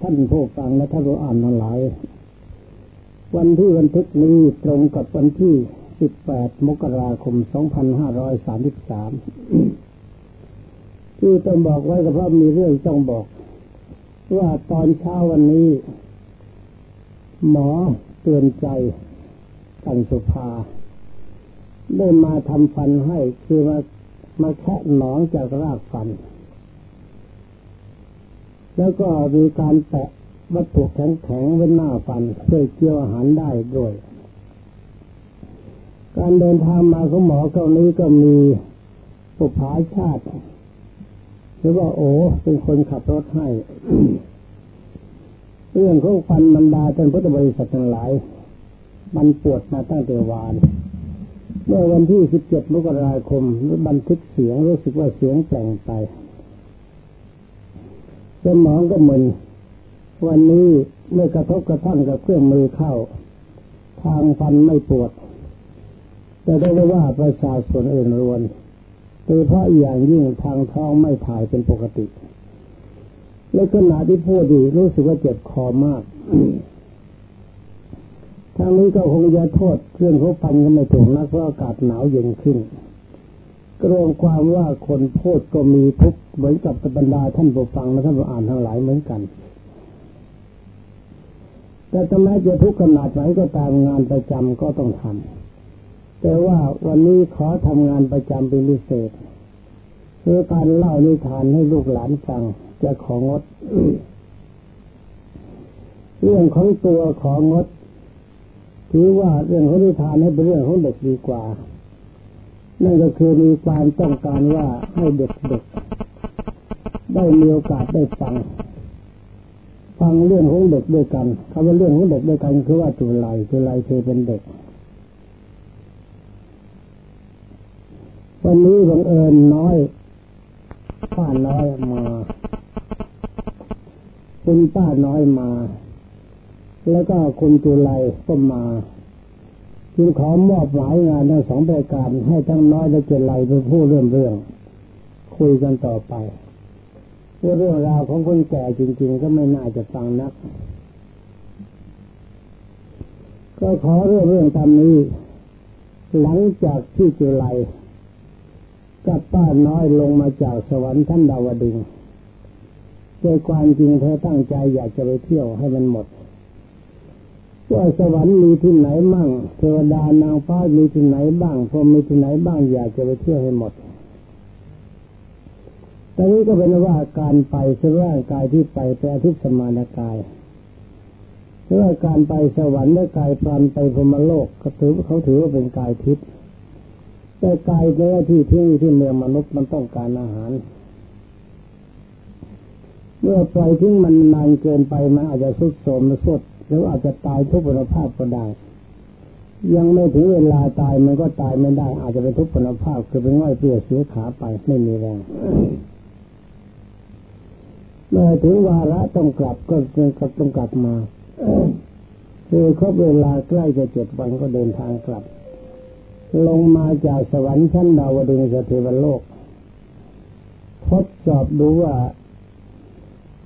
ท่านผู้ฟังและท่านผู้อ่านทั้งหลาย วันที่วันทึกนี้ตรงกับวันที่ 18 มกราคม 2533 ที่ต้องบอกไว้ก็เพราะมีเรื่องต้องบอก ว่าตอนเช้าวันนี้ หมอเตือนใจกันสุภา ได้มาทำฟันให้คือมามาแคะหนองจากรากฟัน แล้วก็มีการแปะวัตถุแข็งๆไว้หน้าฟันเพื่อเกี่ยวอาหารได้ด้วย การเดินทางมาของหมอเกานี้ก็มีปุผาชาติ หรือว่าโอ้เป็นคนขับรถให้ เรื่องของฟันมันดาจนพุทธบริษัททั้งหลาย มันปวดมาตั้งแต่วานเมื่อวันที่ 17 มกราคมบันทึกเสียงรู้สึกว่าเสียงแปลงไป สมองก็มึนวันนี้เมื่อกระทบกระทั่งกับเครื่องมือเข้า ทางฟันไม่ปวด แต่ได้ว่าประชาชนอื่นรวนโดยเพราะอย่างยิ่งทางท้องไม่ถ่ายเป็นปกติและขณะที่พูดดีรู้สึกว่าเจ็บคอมากทางนี้ก็คงจะโทษเครื่องเขาฟันก็ไม่ถูกนักเพราะอากาศหนาวเย็นขึ้น รวมความว่าคนพูดก็มีทุกเหมือนกับบรรดาท่านผู้ฟังและท่านผู้อ่านทั้งหลายเหมือนกัน แต่ทำไมจะทุกข์ขนาดไหนก็ตามงานประจำก็ต้องทำแต่ว่าวันนี้ขอทำงานประจำเป็นพิเศษคือการเล่านิทานให้ลูกหลานฟังจะของดเรื่องของตัวของดถือว่าเรื่องของนิทานให้เป็นเรื่องของเด็กดีกว่า นั่นก็คือมีความต้องการว่าให้เด็กๆได้มีโอกาสได้ฟัง ฟังเรื่องของเด็กด้วยกันคำว่าเรื่องของเด็กด้วยกันคือว่าจุลัยจุลัยเคยเป็นเด็ก วันนี้บังเอิญน้อยป้าน้อยมา คุณป้าน้อยมา แล้วก็คุณจุลัยก็มา จึงขอมอบหมายงานทั้งสองรายการให้ทั้งน้อยและเจริญเป็นผู้เรื่องเรื่อง คุยกันต่อไปเรื่องราวของคนแก่จริง ๆ ก็ไม่น่าจะฟังนัก ก็ขอเรื่องเรื่องตามนี้ หลังจากที่เจริญกับป้าน้อยลงมาจากสวรรค์ท่านดาวดึงโดยความจริงเธอตั้งใจอยากจะไปเที่ยวให้มันหมด สวรรค์มีที่ไหนบ้างเทวดานางฟ้ามีที่ไหนบ้างพรหมมีที่ไหนบ้างอยากจะไปเที่ยวให้หมดตอนนี้ก็เป็นว่าการไปสร่างกายที่ไปไปอาทิตย์สมานกายเพราะการไปสวรรค์และกายพลันไปพรหมโลกเขาถือเขาถือว่าเป็นกายทิพย์แต่กายในที่ที่ที่เมืองมนุษย์มันต้องการอาหาร เมื่อปล่อยทิ้งมันนานเกินไปมันอาจจะสุดโทมมาสุด หรืออาจจะตายทุกพลภาพก็ได้ ยังไม่ถึงเวลาตายมันก็ตายไม่ได้ อาจจะเป็นทุกพลภาพคือเป็นง่อยเปลี่ยเสียขาไปไม่มีแรงเมื่อถึงวาระต้องกลับก็กลับต้องกลับมาคือครบเวลาใกล้จะเจ็ดวันก็เดินทางกลับ ลงมาจากสวรรค์ชั้นดาวดึงสเทวโลกทดสอบดูว่า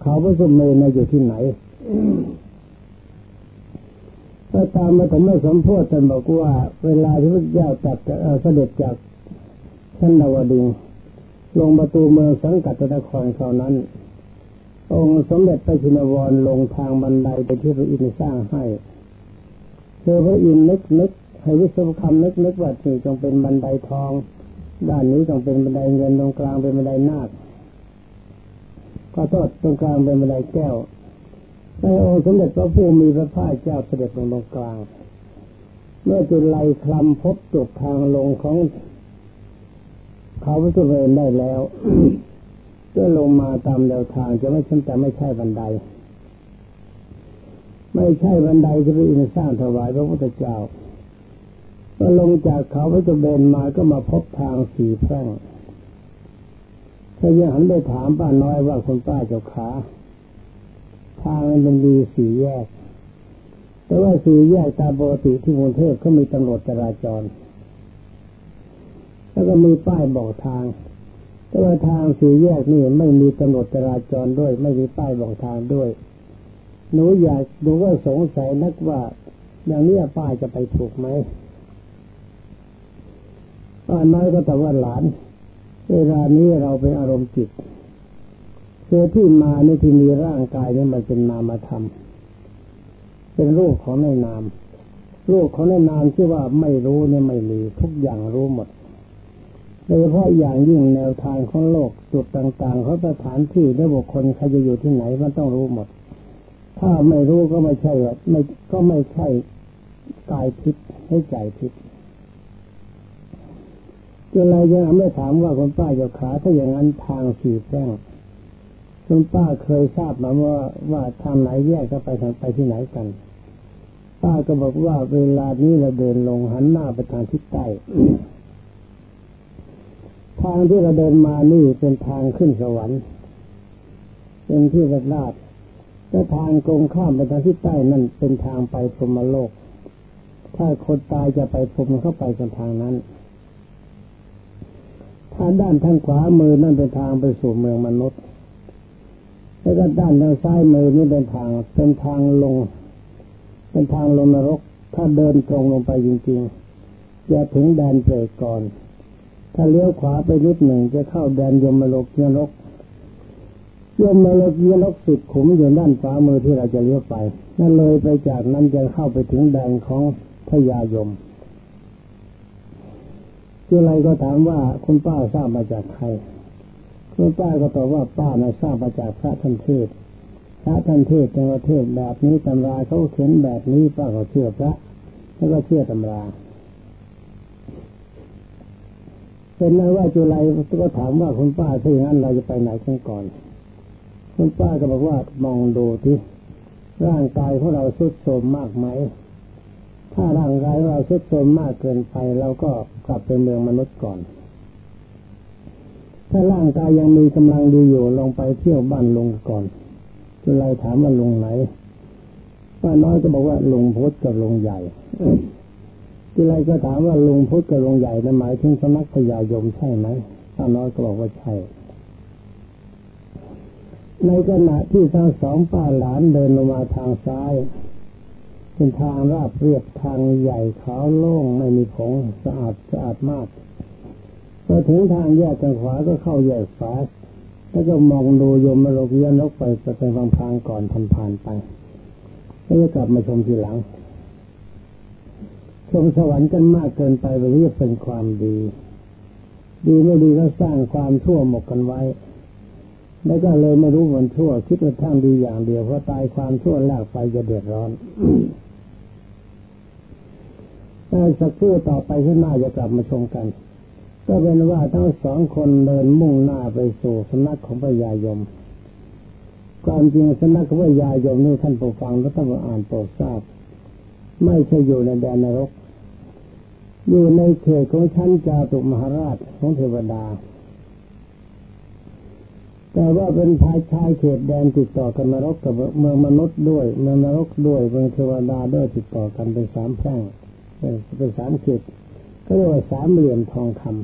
เขาพระสุเมนอยู่ที่ไหน ถ้าตามมาถึงไม่สมโพธิท่านบอกว่า เวลาที่พระเจ้าตัดเสด็จจากชั้นดาวดึงลงประตูเมืองสังกัดนครคราวนั้น องค์สมเด็จพระชินวรลงทางบันไดไปที่พระอินทร์สร้างให้เธอพระอินทร์นึกนึกให้วิศวกรรมนึกนึกว่านี่จงเป็นบันไดทอง ด้านนี้ต้องเป็นบันไดเงินตรงกลางเป็นบันไดนาคก็ทอดตรงกลางเป็นบันไดแก้ว ในองค์สมเด็จพระผู้มีพระภาคเจ้าเสด็จลงตรงกลาง เมื่อจุลัยคลำพบจุดทางลงของเขาพระสุเรนได้แล้วก็ลงมาตามแนวทางจะไม่ใช่แต่ไม่ใช่บันได ไม่ใช่บันไดที่พระอินทร์สร้างถวายพระพุทธเจ้าเมื่อลงจากเขาพระสุเรนมาก็มาพบทางสี่แพร่งถ้ายังหันไปถามป้าน้อยว่าคุณป้าเจ้าขา ทางมันมีสี่แยก แต่ว่าสี่แยกตามปกติที่กรุงเทพเขามีตำรวจจราจร แล้วก็มีป้ายบอกทาง แต่ว่าทางสี่แยกนี่ไม่มีกำหนดจราจรด้วย ไม่มีป้ายบอกทางด้วย หนูอยากดูว่าสงสัยนักว่าอย่างนี้ป้ายจะไปถูกไหมป้าน้อยก็ตอบว่าหลาน เวลานี้เราเป็นอารมณ์จิต เือที่มาในที่มีร่างกายนี่มันเป็นนามธรรม เป็นรูปของในนามรูปของในนามที่ว่าไม่รู้เนี่ยไม่มีทุกอย่างรู้หมดโดยเฉพาะอย่างยิ่งแนวทางของโลกจุดต่างๆเขาสถานที่และบุคคลใครจะอยู่ที่ไหนมันต้องรู้หมด ถ้าไม่รู้ก็ไม่ใช่ไม่ก็ไม่ใช่กายทิพย์ให้ใจทิพย์จะอะไรยังไม่ถามว่าคุณป้าจะขาถ้าอย่างนั้นทางสี่แจ้ง คุณป้าเคยทราบมาว่าว่าทางไหนแยกก็ไปทางไปที่ไหนกัน ป้าก็บอกว่าเวลานี้เราเดินลงหันหน้าไปทางทิศใต้ทางที่เราเดินมานี่เป็นทางขึ้นสวรรค์เป็นที่ระลาดถ้าทางกงข้ามไปทางทิศใต้นั่นเป็นทางไปพรหมโลก ถ้าคนตายจะไปพรหมเข้าไปกันทางนั้นถ้าด้านทางขวามือนั่นเป็นทางไปสู่เมืองมนุษย์ แล้วก็ด้านทางซ้ายมือนี่เป็นทางเป็นทางลง เป็นทางลงนรก ถ้าเดินตรงลงไปจริงๆจะถึงแดนเปรตก่อน ถ้าเลี้ยวขวาไปนิดหนึ่งจะเข้าแดนยมโลกนรกยมโลกนรกสุดขุมอยู่ด้านขวามือที่เราจะเลี้ยวไปนั่นเลยไปจากนั้นจะเข้าไปถึงแดนของพญายมจุไรก็ถามว่าคุณป้าทราบมาจากใคร คุณป้าก็ตอบว่าป้านะทราบมาจากพระท่านเทศพระท่านเทศในประเทศแบบนี้ตำราเขาเขียนแบบนี้ป้าก็เชื่อพระแล้วก็เชื่อตำราเป็นนั้นว่าจุไรก็ถามว่าคุณป้าถ้าอย่างนั้นเราจะไปไหนกันก่อน คุณป้าก็บอกว่ามองดูที่ร่างกายของเราสุดโทมมากไหม ถ้าร่างกายเราสุดโทมมากเกินไปเราก็กลับไปเมืองมนุษย์ก่อน ถ้าร่างกายยังมีกำลังดีอยู่ลงไปเที่ยวบ้านลุงก่อนจุไรถามว่าลุงไหนป้าน้อยก็บอกว่าลุงพุทธกับลุงใหญ่จุไรก็ถามว่าลุงพุทธกับลุงใหญ่นั้นหมายถึงสมัครพยายมใช่ไหมป้าน้อยก็บอกว่าใช่ในขณะที่ทั้งสองป้าหลานเดินลงมาทางซ้ายเป็นทางราบเรียบทางใหญ่ขาวโล่งไม่มีผงสะอาดสะอาดมาก พอถึงทางแยกทางขวาก็เข้าแยกฝาแล้วก็มองดูโยมมาโลกียนกไปจะเป็นฟังพางก่อนทำผ่านไปแล้วก็กลับมาชมทีหลัง ชมสวรรค์กันมากเกินไปไปเรียกเป็นความดี ดีไม่ดีก็สร้างความชั่วหมกกันไว้ แล้วก็เลยไม่รู้วันชั่ว คิดว่าทางดีอย่างเดียวเพราะตายความชั่วแลกไปจะเดือดร้อนได้สักครู่ต่อไปข้างหน้าจะกลับมาชมกัน ก็เป็นว่าทั้งสองคนเดินมุ่งหน้าไปสู่สำนักของพระยายมความจริงสำนักของพระยายมนี่ท่านผู้ฟังก็ต้องอ่านโปรดทราบ ไม่ใช่อยู่ในแดนนรก อยู่ในเขตของชั้นจาตุมหาราชของเทวดา แต่ว่าเป็นภายชายเขตแดนติดต่อกันนรกกับเมืองมนุษย์ด้วย เมืองนรกด้วยเมืองเทวดาด้วยติดต่อกันเป็นสามแพร่งเป็นสามเขต ก็เรียกว่าสามเหลี่ยมทองคำ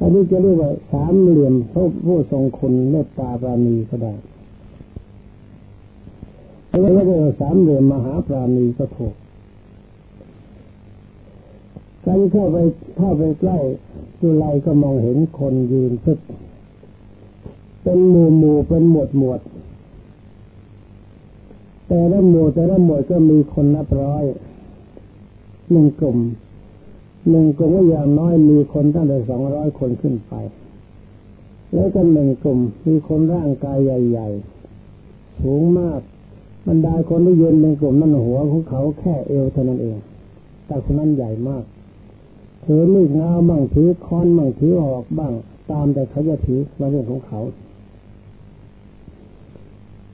อันนี้จะเรียกว่าสามเหลี่ยมพระผู้ทรงคุณเมตตาปราณีก็ได้แล้วก็เรียกว่าสามเหลี่ยมมหาปราณีก็ถูกการเข้าไปเข้าไปใกล้จุไลก็มองเห็นคนยืนซึกเป็นหมู่หมู่เป็นหมวดหมวด แต่ละหมู่แต่ละหมวดก็มีคนนับร้อย หนึ่งกลุ่มหนึ่งกลุ่มก็อย่างน้อยมีคนตั้งแต่สองร้อยคนขึ้นไป แล้วก็หนึ่งกลุ่มมีคนร่างกายใหญ่ ๆ สูงมากบรรดาคนที่ยืนในกลุ่มนั้นหัวของเขาแค่เอวเท่านั้นเอง แต่คนนั้นใหญ่มากถือมีดงาบ้างถือค้อนบ้างถือออกบ้าง ตามแต่เขาจะถือมาเรื่องของเขา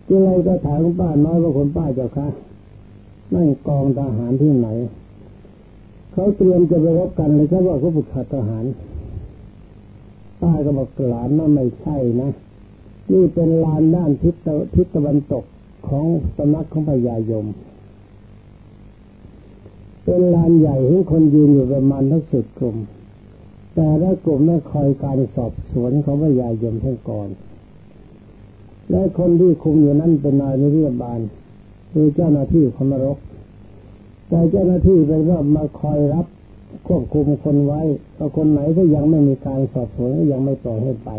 จึงเลยก็ถามคุณป้าน้อยว่าคนป้าเจ้าค่ะนั่งกองทหารที่ไหน เขาเตรียมจะไปรบกันเลยเขาบอกเขาบุกขาทหารป้าก็บอกหลานนั่นไม่ใช่นะนี่เป็นลานด้านทิศทิศตะวันตกของสำนักของพญายม เป็นลานใหญ่ที่คนยืนอยู่ประมาณทั้งสิบกลุ่ม แต่ละกลุ่มนั้นคอยการสอบสวนของพระยายมทั้งก่อน และคนที่คุมอยู่นั้นเป็นนายนิรบาลคือเจ้าหน้าที่คมรก แต่เจ้าหน้าที่เป็นก็มาคอยรับควบคุมคนไว้ถ้าคนไหนที่ยังไม่มีการสอบสวนยังไม่ปล่อยให้ไป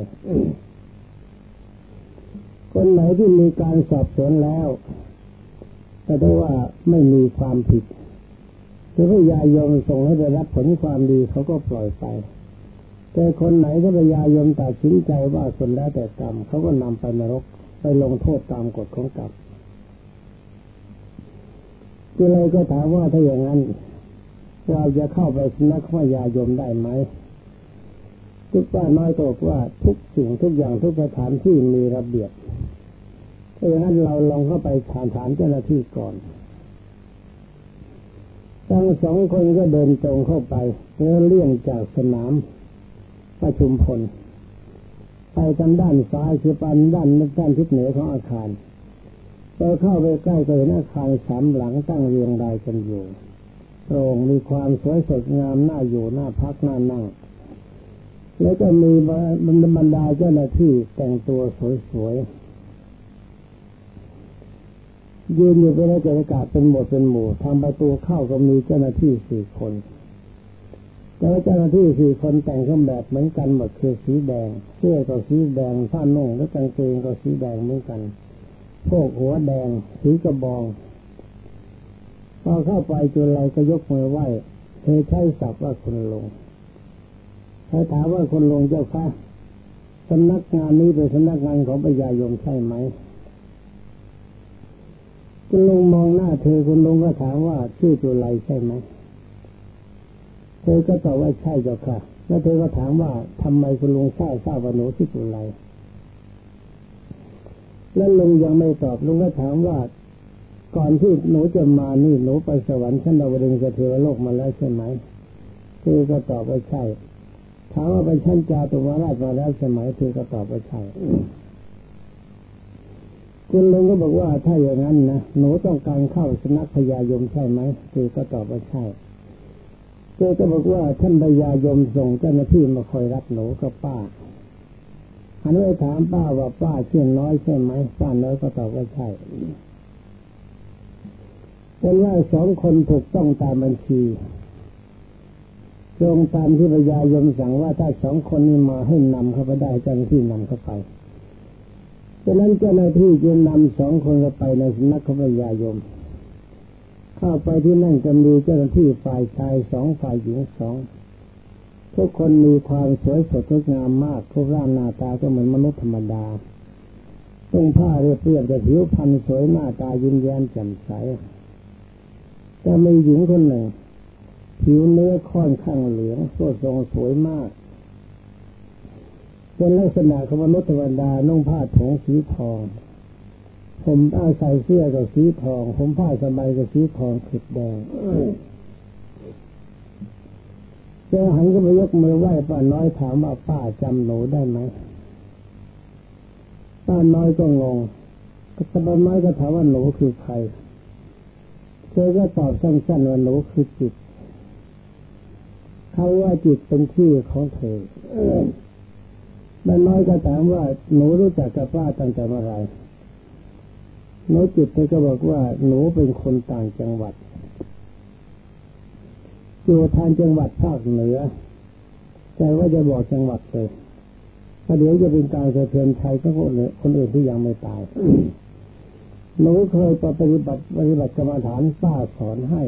คนไหนที่มีการสอบสวนแล้วก็ได้ว่าไม่มีความผิดคือพยายมส่งให้ไปรับผลความดีเขาก็ปล่อยไป แต่คนไหนที่พยายมตัดสินใจว่าส่วนแล้วแต่กรรมเขาก็นำไปนรกไปลงโทษตามกฎของกรรม ก็เลยก็ถามว่าถ้าอย่างนั้น เราจะเข้าไปสนักพระยายมได้ไหมทุกป้าน้อยตอบว่าทุกสิ่งทุกอย่างทุกสถานที่มีระเบียบถ้าอย่างนั้นเราลองเข้าไปถามถามเจ้าหน้าที่ก่อนทั้งสองคนก็เดินตรงเข้าไปแล้วเลี่ยงจากสนามประชุมพลไปทางด้านซ้ายคือปันด้านด้านทิศเหนือของอาคาร พอเข้าไปใกล้ก็เห็นอาคารสามหลังตั้งเรียงรายกันอยู่โปร่งมีความสวยสดงามน่าอยู่น่าพักน่านั่ง แล้วก็มีบรรดาเจ้าหน้าที่แต่งตัวสวยๆยืนอยู่เป็นบรรยากาศเป็นหมดเป็นหมู่ทางประตูเข้าก็มีเจ้าหน้าที่สี่คน แต่ว่าเจ้าหน้าที่สี่คนแต่งเครื่องแบบเหมือนกันหมดคือสีแดง เสื้อก็สีแดงผ้านุ่งและกางเกงก็สีแดงเหมือนกัน พวกหัวแดงถือกระบองพอเข้าไปจุลไรก็ยกมือไหว้เธอใช้ศัพท์ว่าคุณลงเขาถามว่าคุณลงเจ้าค่ะสำนักงานนี้เป็นสำนักงานของปยายมใช่ไหมคุณลุงมองหน้าเธอคุณลุงก็ถามว่าชื่อจุลไรใช่ไหมเธอก็ตอบว่าใช่เจ้าค่ะ แล้วเธอก็ถามว่าทำไมคุณลุงทราบทราบว่าหนูชื่อจุลไร แล้วลุงยังไม่ตอบลุงก็ถามว่า ก่อนที่หนูจะมานี่หนูไปสวรรค์ชั้นดาวดึงสะเทวโลกมาแล้วใช่ไหมเธอก็ตอบว่าใช่ ถามว่าไปชั้นจาตุวราชมาแล้วใช่ไหมเธอก็ตอบว่าใช่คุณลุงก็บอกว่าถ้าอย่างนั้นนะหนูต้องการเข้าสนักพญายมใช่ไหมเธอก็ตอบว่าใช่เธอก็บอกว่าท่านพญายมส่งเจ้าหน้าที่มาคอยรับหนูกับป้า อันนี้ถามป้าว่าป้าเชื่อน้อยใช่ไหมป้าน้อยก็ตอบว่าใช่เป็นว่าสองคนถูกต้องตามบัญชีตรงตามที่พญายมสั่งว่าถ้าสองคนนี้มาให้นำเข้าไปได้เจ้าหน้าที่นำเข้าไปฉะนั้นเจ้าหน้าที่จึงนำสองคนเข้าไปในสำนักของพญายม เข้าไปที่นั่นจะมีเจ้าหน้าที่ฝ่ายชายสองฝ่ายหญิงสอง ทุกคนมีความสวยสดงดงามมากทุกร่างหน้าตาก็เหมือนมนุษย์ธรรมดาต้งผ้าเรียบเรียบแต่ผิวพรรณสวยหน้าตายิ้มแย้มแจ่มใสแต่มีหญิงคนหนึ่ง ผิวเนื้อค่อนข้างเหลืองสดทรงสวยมากเป็นลักษณะของมนุษย์ธรรมดานุ่งผ้าถุงสีทอง ผมอาใส่เสื้อกับสีทอง ผมผ้าสบายกับสีทองขิดแดง จ้าหันก็ไปยกมือไหว้ป้าน้อยถามว่าป้าจำหนูได้ไหมป้าน้อยก็งงก็ป้าน้อยก็ถามว่าหนูคือใครเธอก็ตอบสั้นๆว่าหนูคือจิตเขาว่าจิตเป็นชื่อของเธอป้าน้อยก็ถามว่าหนูรู้จักกับป้าตั้งแต่เมื่อไหร่หนูจิตเธอก็บอกว่าหนูเป็นคนต่างจังหวัด อยู่ทางจังหวัดภาคเหนือใจว่าจะบอกจังหวัดเลยถ้าเดี๋ยวจะเป็นการสะเทือนไทยก็คนอื่นคนอื่นที่ยังไม่ตายหนูเคยปฏิบัติปฏิบัติกรรมฐานป้าสอนให้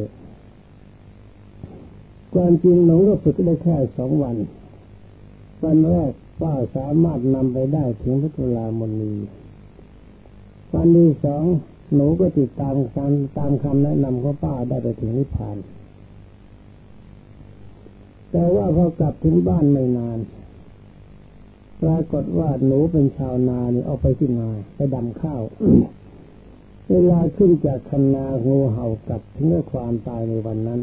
ความจริงหนูก็ฝึกได้แค่สองวัน วันแรกป้าสามารถนำไปได้ถึงพระตุลามณีวันที่สองหนูก็ติดตามการตามคำแนะนำของป้าได้ไปถึงนิพพาน แต่ว่าพอกลับถึงบ้านไม่นานปรากฏว่าหนูเป็นชาวนาเนี่ยออกไปที่นาไปดำข้าว เวลาขึ้นจากคันนางูเห่ากัดถึงความตายในวันนั้น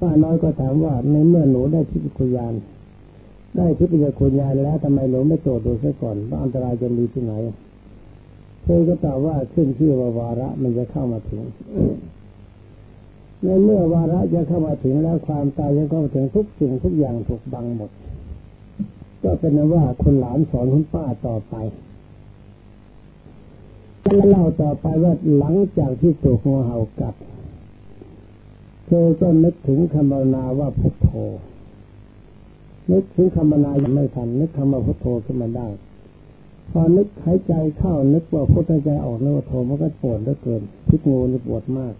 ป้าน้อยก็ถามว่าในเมื่อหนูได้ทิพยญาณได้ทิพยญาณแล้วทำไมหนูไม่ตรวจดูซะก่อนว่าอันตรายจะมีที่ไหนเธอก็ตอบว่าขึ้นชื่อว่าวาระมันจะเข้ามาถึง ในเมื่อวาระจะเข้ามาถึงแล้วความตายจะเข้ามาถึงทุกสิ่งทุกอย่างถูกบังหมด ก็เป็นว่าคุณหลานสอนคุณป้าต่อไปแล้วเล่าต่อไปว่าหลังจากที่ถูกงูเห่ากัดเธอก็นึกถึงคำภาวนาว่าพุทโธนึกถึงคำภาวนายังไม่ทันนึกคำว่าพุทโธขึ้นมาได้พอนึกหายใจเข้านึกว่าพุทธใจออกนึกว่าโธมันก็ปวดเหลือเกินพิษงูนี่ปวดมาก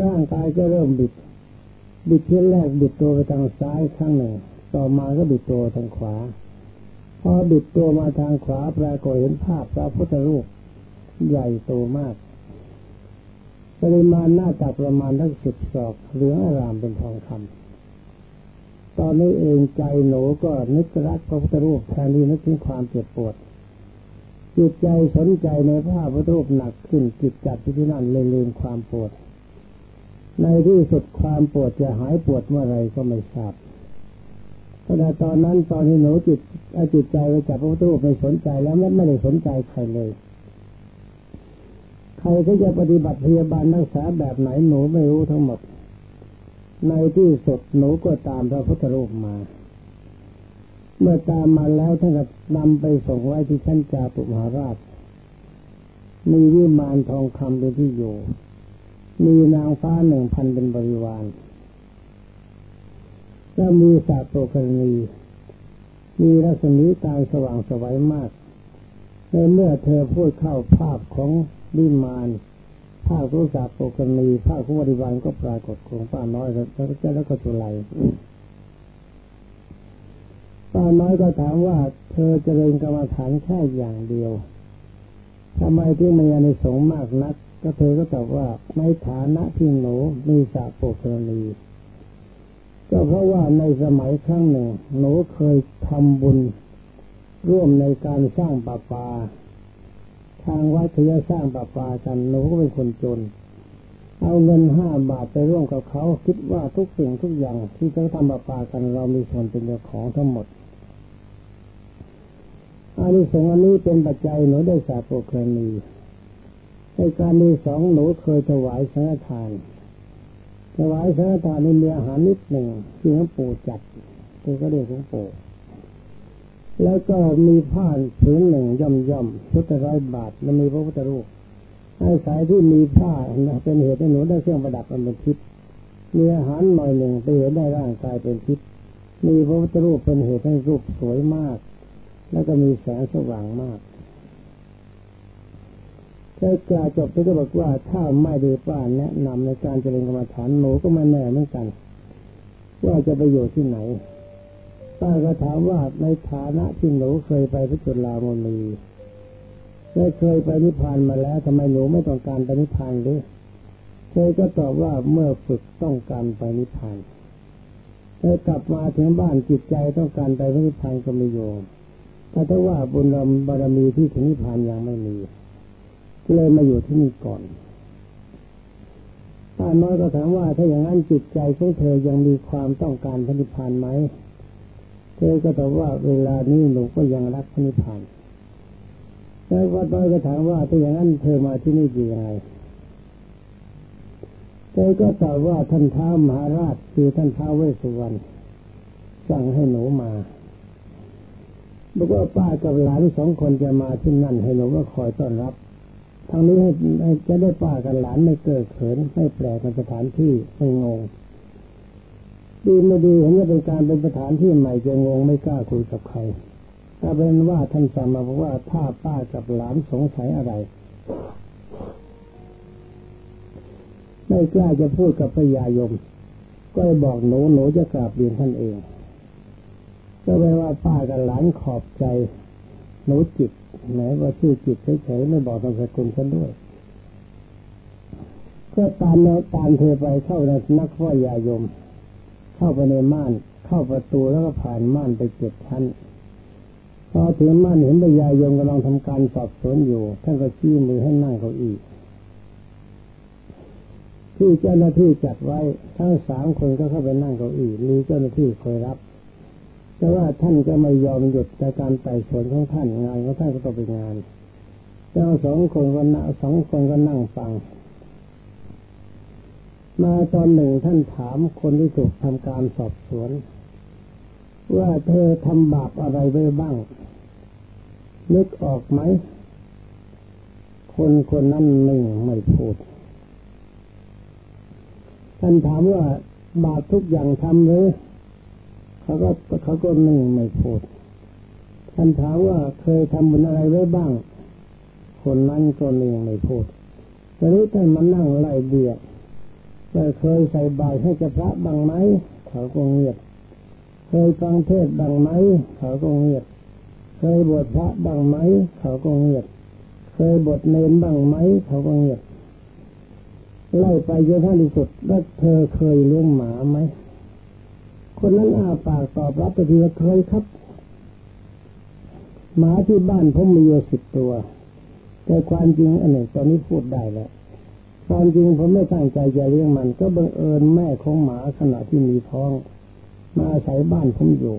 ร่างกายก็เริ่มบิด บิดที่แรกบิดตัวไปทางซ้ายข้างหนึ่ง ต่อมาก็บิดตัวทางขวา พอบิดตัวมาทางขวาปรากฏเห็นภาพพระพุทธรูปใหญ่โตมาก ปริมาณหน้าตักประมาณทั้งสิบศอกเหลืองอารามเป็นทองคำตอนนี้เองใจหนูก็นึกรักพระพุทธรูปแทนที่นึกถึงความเจ็บปวดจิตใจสนใจในภาพพระรูปหนักขึ้นจิตจัดที่นั่นเลยลืมความปวด ในที่สุดความปวดจะหายปวดเมื่อไรก็ไม่ทราบขณะตอนนั้นตอนที่หนูจิตอาจิตใจไปจับพระพุทธรูปไม่สนใจแล้วไม่ไม่ได้สนใจใครเลย ใครก็จะปฏิบัติพยาบาลรักษาแบบไหนหนูไม่รู้ทั้งหมด ในที่สุดหนูก็ตามพระพุทธรูปมา เมื่อตามมาแล้วท่านก็นำไปส่งไว้ที่ชั้นจาตุมหาราช มีวิมานทองคำเป็นที่อยู่ มีนางฟ้าหนึ่งพันเป็นบริวาร และมีสาโตกรณี มีรัศมีการสว่างสวัยมาก ในเมื่อเธอพูดเข้าภาพของวิมาน ภาพของสาโตกรณี ภาพของบริวารก็ปรากฏของป้าน้อยแล้วก็แล้วก็จุไลป้าน้อยก็ถามว่าเธอจะเริญกรรมฐานแค่อย่างเดียวทำไมที่มีอานิสงส์มากนัก ก็เธอก็ตอบว่าในฐานะที่หนูมีสาโปกรณีก็เพราะว่าในสมัยครั้งหนึ่งหนูเคยทำบุญร่วมในการสร้างป่าปาทางวัดเจะสร้างป่าปากันหนูก็เป็นคนจน เอาเงินห้าบาทไปร่วมกับเขาคิดว่าทุกสิ่งทุกอย่างที่เขาทำป่าปากันเรามีส่วนเป็นเจ้าของทั้งหมดอานิสงส์อันนี้เป็นปัจจัยหนูได้สาโปกรณี ในการมีสองหนูเคยถวายสังฆทาน ถวายสังฆทานในมีอาหารนิดหนึ่งที่หลวงปู่จัดคือก็เรียกหลวงปู่แล้วก็มีผ้าผืนหนึ่งย่อมย่อมพุทธร้อยบาทแล้วมีพระพุทธรูปไอ้สายที่มีผ้าเป็นเหตุให้หนูได้เครื่องประดับเป็นทิพย์มีอาหารหน่อยหนึ่งเป็นเหตุได้ร่างกายเป็นทิพย์มีพระพุทธรูปเป็นเหตุให้รูปสวยมาก แล้วก็มีแสงสว่างมาก ได้กล่าวจบไปก็บอกว่าถ้าไม่ได้ป้าแนะนำในการเจริญกรรมฐานหนูก็ไม่แน่เหมือนกัน ว่าจะไปอยู่ที่ไหนป้าก็ถามว่าในฐานะที่หนูเคยไปพระจุลามณีได้เคยไปนิพพานมาแล้วทำไมหนูไม่ต้องการไปนิพพานด้วยเธอก็ตอบว่าเมื่อฝึกต้องการไปนิพพานเธอกลับมาถึงบ้านจิตใจต้องการไปนิพพานก็ไม่โยมแต่ถ้าว่าบุญบารมีที่ถึงนิพพานยังไม่มี เลยมาอยู่ที่นี่ก่อนป้าน้อยก็ถามว่าถ้าอย่างนั้นจิตใจของเธอยังมีความต้องการพระนิพพานไหมเธอก็ตอบว่าเวลานี้หนูก็ยังรักพระนิพพานแล้วว่าน้อยก็ถามว่าถ้าอย่างนั้นเธอมาที่นี่ดียังไงเธอก็ตอบว่าท่านท้ามหาราชคือท่านท้าเวสสุวรรณสั่งให้หนูมาบอกว่าป้ากับหลานสองคนจะมาที่นั่นให้หนูก็คอยต้อนรับ ทางนี้ให้จะได้ป้ากันหลานไม่เกิดเขินไม่แปลกในสถานที่ไม่งงดีไม่ดีเห็นว่าเป็นการเป็นสถานที่ใหม่จะงงไม่กล้าคุยกับใครถ้าเป็นว่าท่านสั่งมาบอกว่าถ้าป้ากับหลานสงสัยอะไรไม่กล้าจะพูดกับพระยายม ก็บอกหนูหนูจะกราบเรียนท่านเอง ก็แปลว่าป้ากับหลานขอบใจ หนูจิตไหนว่าชื่อจิตเฉยๆไม่บอกนามสกุลกันด้วย ก็ตามแนวตามเธอไปเข้าในนักว่ายายม เข้าไปในม่าน เข้าประตูแล้วก็ผ่านม่านไปเจ็ดชั้นพอถึงม่านเห็นพยายมกำลังทำการสอบสวนอยู่ ท่านก็ชี้มือให้นั่งเก้าอี้ที่เจ้าหน้าที่จัดไว้ทั้งสามคนก็เข้าไปนั่งเก้าอี้มีเจ้าหน้าที่คอยรับ แต่ว่าท่านก็ไม่ยอมหยุดในการไต่สวนของท่านงานของท่านก็ต้องไปงานเจ้าสองคนก็นั่งสองคนก็นั่งฟัง มาตอนหนึ่งท่านถามคนที่ถูกทำการสอบสวน ว่าเธอทำบาปอะไรไว้บ้าง นึกออกไหม คนคนนั้นหนึ่งไม่พูด ท่านถามว่าบาปทุกอย่างทำหรือ เขาก็เขาก็หนึ่งไม่พูดท่านถามว่าเคยทำบุญอะไรไว้บ้าง คนนั้นก็หนึ่งไม่พูดแต่นี้ท่านมานั่งไล่เบียดว่าเคยใส่บาตรให้กับพระบ้างไหมเขาก็เงียบ เคยฟังเทศบ้างไหมเขาก็เงียบ เคยบวชพระบ้างไหมเขาก็เงียบ เคยบวชเนรบ้างไหมเขาก็เงียบไล่ไปจนท่านที่สุดว่าเธอเคยเลี้ยงหมาไหม คนนั้นอ้าปากตอบรับไปทีว่เคยครับ หมาที่บ้านผมมีอยู่สิบตัว แต่ความจริงอันหนึ่งตอนนี้พูดได้แล้วความจริงผมไม่ตั้งใจจะเลี้ยงมัน ก็บังเอิญแม่ของหมาขณะที่มีท้องมาอาศัยบ้านผมอยู่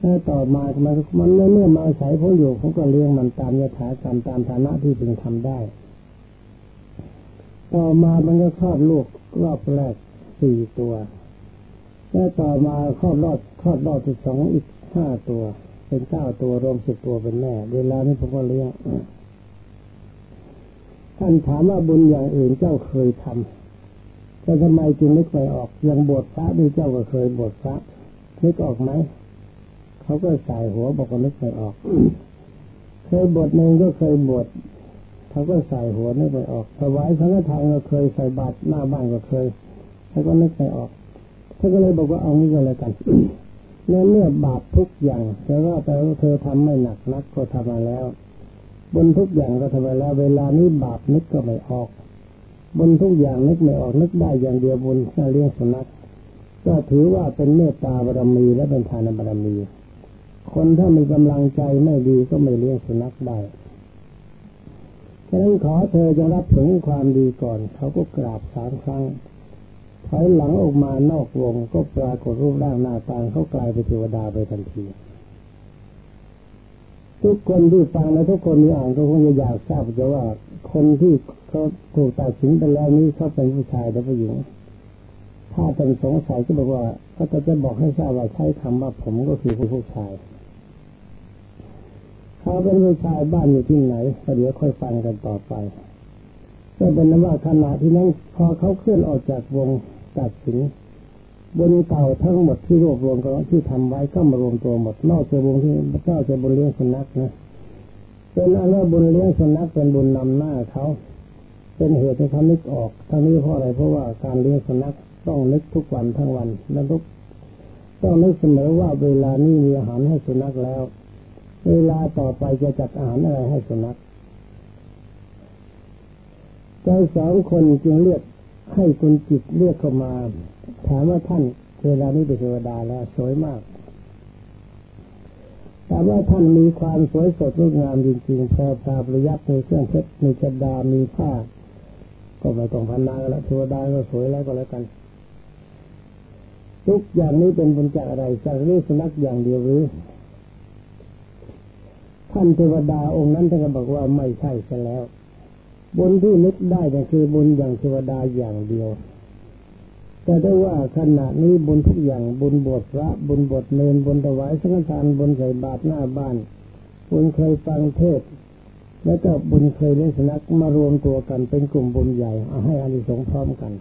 แล้วต่อมามันมันเมื่อมาอาศัยผมอยู่ผมก็เลี้ยงมันตามยถากรรมตามฐานะที่พึงทำได้ ต่อมามันก็คลอดลูกรอบแรกสี่ตัว แล้วต่อมาคลอดรอดคลอดรอดที่สองอีกห้าตัว เป็นเก้าตัวรวมสิบตัวเป็นแม่เวลานี้ผมก็เลี้ยงท่านถามว่าบุญอย่างอื่นเจ้าเคยทำแต่ทำไมจึงไม่เคยออกย่างบวชพระนี่เจ้าก็เคยบวชพระนึกออกไหมเขาก็ใส่หัวบอกว่าไม่ออก เคยบวชเองก็เคยบวชเขาก็ใส่หัวไม่ออกถวายสังฆทานก็เคยใส่บาตรหน้าบ้านก็เคยเขาก็ไม่ออก ท่านก็เลยบอกว่าเอางี้ก็แล้วกันเนื่อเมื่อบาปทุกอย่างแต่ว่าแต่เธอทำไม่หนักนักก็ทำมาแล้ว บนทุกอย่างก็ทำไปแล้ว เวลานี้บาปนึกก็ไม่ออก บนทุกอย่างนึกไม่ออกนึกได้อย่างเดียวบนเลี้ยงสุนัขก็ถือว่าเป็นเมตตาบารมีและเป็นทานบารมี คนถ้ามีกำลังใจไม่ดีก็ไม่เลี้ยงสุนัขได้ฉะนั้นขอเธอจะรับถึงความดีก่อน เขาก็กราบสามครั้ง ถอยหลังออกมานอกวงก็ปรากฏรูปร่างหน้าตาเขากลายเป็นเทวดาไปทันที ทุกคนที่ฟังและทุกคนที่อ่านก็คงจะอยากทราบจะว่าคนที่เขาถูกตัดสินไปแล้วนี้เขาเป็นผู้ชายหรือผู้หญิงถ้าเป็นสงสัยก็บอกว่าก็จะจะบอกให้ทราบว่าใช้คำว่าผมก็คือผู้ชายเขาเป็นผู้ชายบ้านอยู่ที่ไหนเดี๋ยวค่อยฟังกันต่อไปก็เป็นนั้นว่าขณะที่นั้นพอเขาเคลื่อนออกจากวง ตัดสินบนเก่าทั้งหมดที่รวบรวมกันที่ทำไว้ก็มารวมตัวหมดนอกจากวงที่พระเจ้าจะบุญเลี้ยงสุนัขนะเป็นอะไรบุญเลี้ยงสุนัขเป็นบุญนำหน้าเขาเป็นเหตุให้เขานึกออก ทั้งนี้เพราะอะไรเพราะว่าการเลี้ยงสุนัขต้องนึกทุกวันทั้งวันและทุกต้องนึกเสมอว่าเวลานี้มีอาหารให้สุนัขแล้ว เวลาต่อไปจะจัดอาหารอะไรให้สุนัขเจ้าสองคนจึงเรียก ให้คุณจิตเรียกเข้ามา ถามว่าท่านเวลานี้เป็นเทวดาแล้ว สวยมากแต่ว่าท่านมีความสวยสดงดงามจริงๆแพรพาประยับในเครื่องเพชรมีกระดา มีผ้า ก็ไม่ต้องพันนาแล้วเทวดาก็สวยแล้วก็แล้วกัน ทุกอย่างนี้เป็นบุญจากอะไรจากเรื่องสุนัขอย่างเดียวหรือ ท่านเทวดาองค์นั้นท่านก็บอกว่าไม่ใช่ซะแล้ว บุญที่นึกได้แต่คือบุญอย่างเทวดาอย่างเดียว แต่ได้ว่าขณะนี้บุญทุกอย่างบุญบวชพระบุญบวชเนรบุญถวายสังฆทานบุญใส่บาตรหน้าบ้าน บุญเคยฟังเทศ แล้วก็บุญเคยเลี้ยงสุนัขมารวมตัวกันเป็นกลุ่มบุญใหญ่เอาให้อานิสงส์พร้อมกัน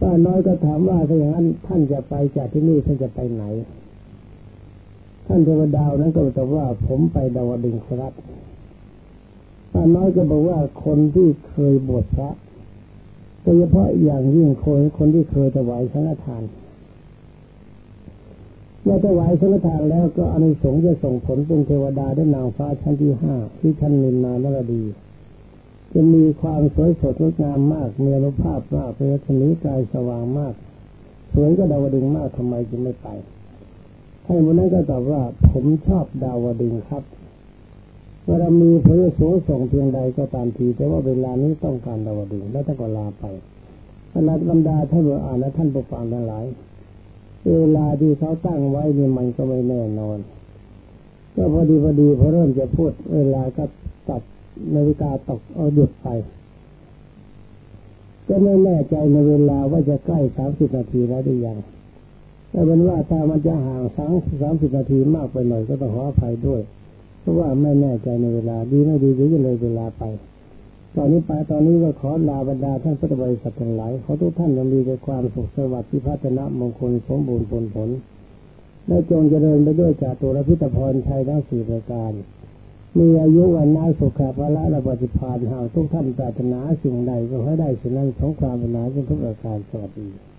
ป้าน้อยก็ถามว่าถ้าอย่างนั้นท่านจะไปจากที่นี่ท่านจะไปไหน ท่านเทวดาวนั้นก็บอกว่าผมไปดาวดึงครับ ป้าน้อยก็บอกว่าคนที่เคยบวชพระโดยเฉพาะอย่างยิ่งคนคนที่เคยถวายสังฆทานเมื่อถวายสังฆทานแล้วก็อนุสงส์จะส่งผลเป็นเทวดาได้นางฟ้าชั้นที่ห้าที่ชั้นนินนานรดี จะมีความสวยสดงดงามมากมีอนุภาพมากเป็นชนิกายสว่างมาก สวยก็ดาวดึงมากทำไมจึงไม่ไปให้คนนั้นก็ตอบว่าผมชอบดาวดึงครับ เวลามีพระโสส่งเพียงใดก็ตามที แต่ว่าเวลานี้ต้องการดาวดึงแล้วท่านก็ลาไปขณะบรรดาท่านอ่านและท่านผู้ฟังทั้งหลาย เวลาที่เขาตั้งไว้นี่มันก็ไม่แน่นอน ก็พอดีพอดีพอเริ่มจะพูด เวลาก็ตัดนาฬิกาตกเอาหยุดไปจะไม่แน่ใจในเวลาว่าจะใกล้สามสิบนาทีแล้วหรือยังถ้าเป็นว่าถ้ามันจะห่างสังสามสิบนาทีมากไปหน่อยก็ต้องขออภัยด้วย เพราะว่าไม่แน่ใจในเวลาดีไม่ดีก็เลยเวลาไป ตอนนี้ไปตอนนี้ก็ขอลาบรรดาท่านพุทธบริษัททั้งหลายขอทุกท่านจงมีแต่ความสุขสวัสดิ์พิพัฒนมงคลสมบูรณ์ผลผลและจงเจริญไปด้วยจากตัวและพิตพรชัยทั้งสี่ประการ มีอายุวันนาสุขภาละและปฏิภาณหากทุกท่านปรารถนาสิ่งใดก็ให้ได้สิ่งนั้นของความเป็นนาจนทุกประการสวัสดี